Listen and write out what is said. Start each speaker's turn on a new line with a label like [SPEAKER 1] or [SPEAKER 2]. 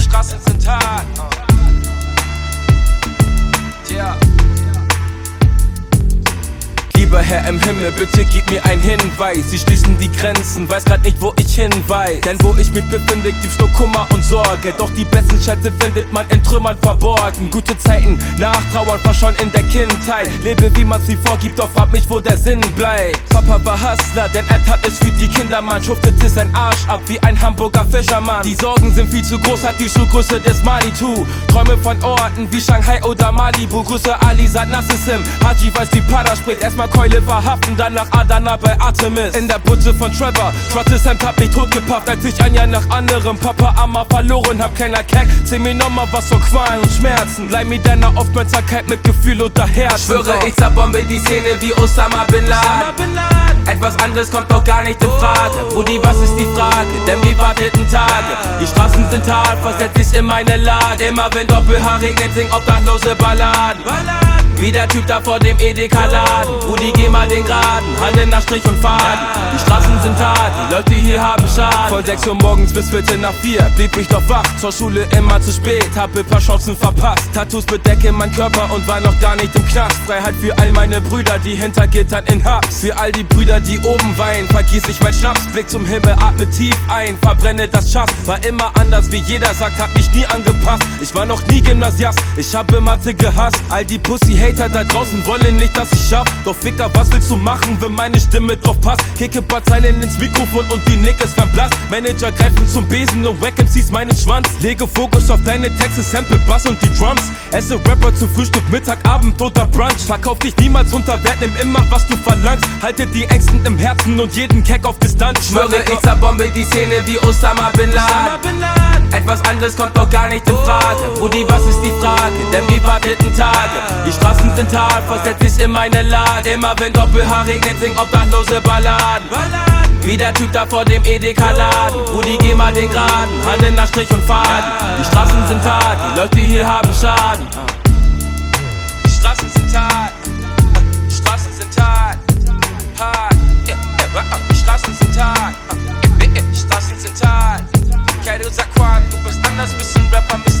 [SPEAKER 1] Straßen sind äh. hart. Im Himmel, bitte gib mir einen Hinweis. Sie schließen die Grenzen, weiß grad nicht, wo ich hinweis. Denn wo ich mich befinde, gibt's nur Kummer und Sorge. Doch die besten Schätze findet man in Trümmern verborgen. Gute Zeiten, Nachtrauern verschollen in der Kindheit. Lebe wie man sie vorgibt, doch frag mich, wo der Sinn bleibt. Papa war Hustler, denn er tat es für die Kinder, man schuftete sein Arsch ab wie ein Hamburger Fischermann. Die Sorgen sind viel zu groß, hat die Schuhgröße des Manitou. Träume von Orten wie Shanghai oder Malibu. Grüße Ali, seit Nassim. Haji weiß, die Pada spricht. Erstmal Keule verhaften, danach Adana bei Artemis. In der Butze von Trevor. Trottes Hemd hab mich totgepafft, als ich ein Jahr nach anderem Papa Amma verloren hab. Keiner Keck, seh mir nochmal was von Qualen und Schmerzen. Leih mir deine Aufmerksamkeit mit Gefühl unter Herz.
[SPEAKER 2] Schwöre, ich zerbombe die Szene wie Osama Bin Laden. Etwas anderes kommt doch gar nicht in Frage. Brudi, was ist die Frage? Denn wir warteten Tage. Die Straßen sind hart, versetz dich in meine Lage. Immer wenn Doppelhaar regnet, sing obdachlose Balladen. Wie der Typ da vor dem Edeka-Laden. Brudi, geh mal den Geraden. Hande nach Strich und Faden. Die Straßen sind hart, die Leute hier haben Schaden.
[SPEAKER 1] Von 6 Uhr morgens bis Viertel nach 4 blieb ich doch wach. Zur Schule immer zu spät, hab ein paar Chancen verpasst. Tattoos bedecken mein Körper und war noch gar nicht im Knast. Freiheit für all meine Brüder, die hinter Gittern in Hubs. Für all die Brüder, die oben weinen, vergieß ich mein Schnaps. Blick zum Himmel, atme tief ein, verbrenne das Schaff. War immer anders, wie jeder sagt, hab mich nie angepasst. Ich war noch nie Gymnasiast, ich habe Mathe gehasst. All die Pussy-Hater da draußen wollen nicht, dass ich schaff. Doch Ficker, was willst du machen, wenn meine Stimme drauf passt? Kicke paar Zeilen ins Mikrofon und die Nick ist verblasst. Manager greifen zum Besen und Wack MCs meinen Schwanz. Lege Fokus auf deine Texte, Sample, Bass und die Drums. Esse Rapper zu Frühstück, Mittag, Abend oder Brunch. Verkauf dich niemals unter Wert, nimm immer was du verlangst. Halte die Ängsten im Herzen und jeden Keck auf Distanz.
[SPEAKER 2] Schwöre, ich zerbombe die Szene wie Osama Bin Laden. Etwas anderes kommt doch gar nicht in Frage. Brudi, was ist die Frage? Denn wir warteten Tage. Die Straßen sind hart, versetz dich in meine Lage. Immer wenn Doppelhaar regnet, sing obdachlose Balladen. Wie der Typ da vor dem Edeka-Laden. Brudi, geh mal den Geraden. Hande nach Strich und Faden. Die Straßen sind hart, die Leute hier haben Schaden.
[SPEAKER 1] Die Straßen sind hart. Quero usar quatro, pois tantas pessoas pra mim